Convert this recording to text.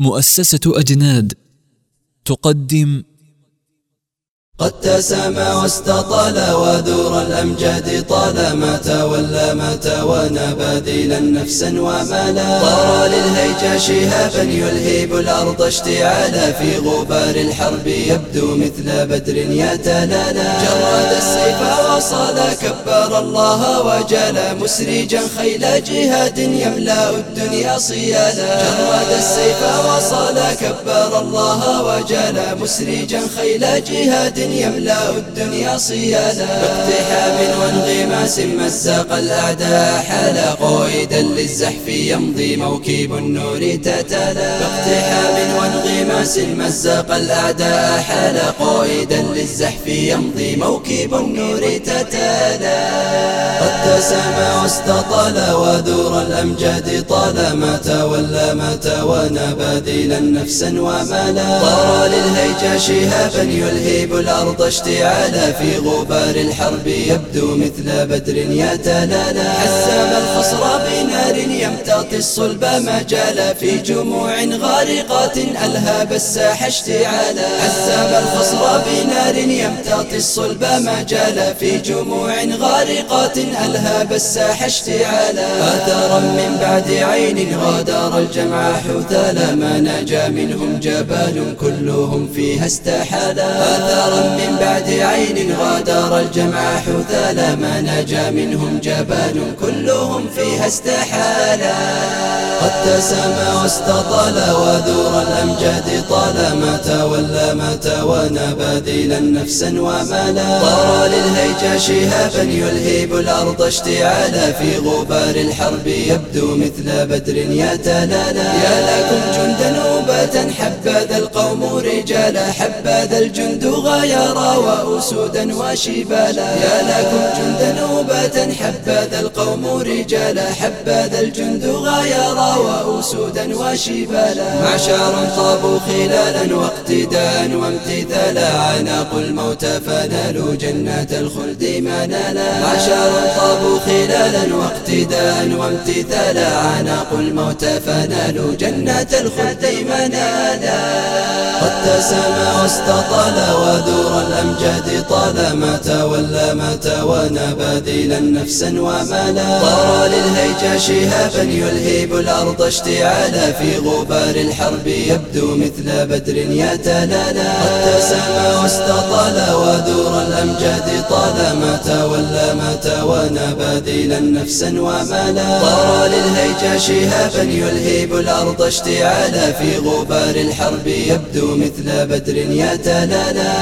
مؤسسة أجناد تقدم قد تسامى واستطال ودور الأمجاد طالما تولى ما توانى بادلا نفسا ومالا طار للهيجا شهابا يلهيب الأرض اشتعالا في غبار الحرب يبدو مثل بدر يتلالا جرد السيف وصال كبر الله وجال مسرجا خيل جهاد يملأ الدنيا صيالا. جرد السيف وصال كبر الله وجال مسرجا خيل جهاد يملأ الدنيا صيالا باقتحام وانغماس مزق الأعداء. حال قائدا للزحف يمضي موكب النور تتلا باقتحام وانغماس مزق الأعداء. حال قائدا للزحف يمضي موكب النور تتلا تسامى واستطال ودور الأمجاد طالما تولى ما توانى بادلا نفسا ومالا. طار للهيجا شهابا يلهيب الأرض اشتعالا. في غبار الحرب يبدو مثل بدر يتلالا حسام الخصر يمتطي الصلب مجالا في جموع غارقات ألهاب الساح اشتعالا. حسام الخصر بنار يمتطي الصلب مجالا في جموع غارقات ألهاب الساح اشتعالا. آثارا من بعد عين غادر الجمع حثالا ما نجا منهم جبال كلهم فيها استحالا. آثارا من بعد عين غادر الجمع حثالا ما نجا منهم جبال كلهم فيها استحالا. قد تسامى واستطال وذور الأمجاد طالما تولى ما توانى بادلا نفسا ومالا طار للهيجا شهابا يلهيب الأرض اشتعالا في غبار الحرب. يبدو مثل بدر يتلالا يا لكم جندا نوبة حبذا القوم رجالا. حبذا الجند غيرا وأسودا وشبالا. يا لكم جندا نوبة حبذا القوم رجالا. حبذا الجند غيرا وأسودا وشبالا. معشر طابوا خلالا واقتداء وامتثالا. عناق الموت فنالوا جنة الخلد منالا معشر طابوا خلالا واقتداء وامتثالا. عناق الموت فنالوا جنة الخلد منالا قد تسامى واستطال وذور الأمجاد طالما تولى ما توانى بادلا نفسا ومالا. طار للهيجا شهابا يلهيب الأرض اشتعالا. في غبار الحرب يبدو مثل بدر يتلالا قد تسامى واستطال ودور الأمجاد طالما تولى ما توانى بادلا نفسا ومالا. طار للهيجا شهابا يلهيب الأرض اشتعالا. في غبار الحرب يبدو مثل بدر يتلالا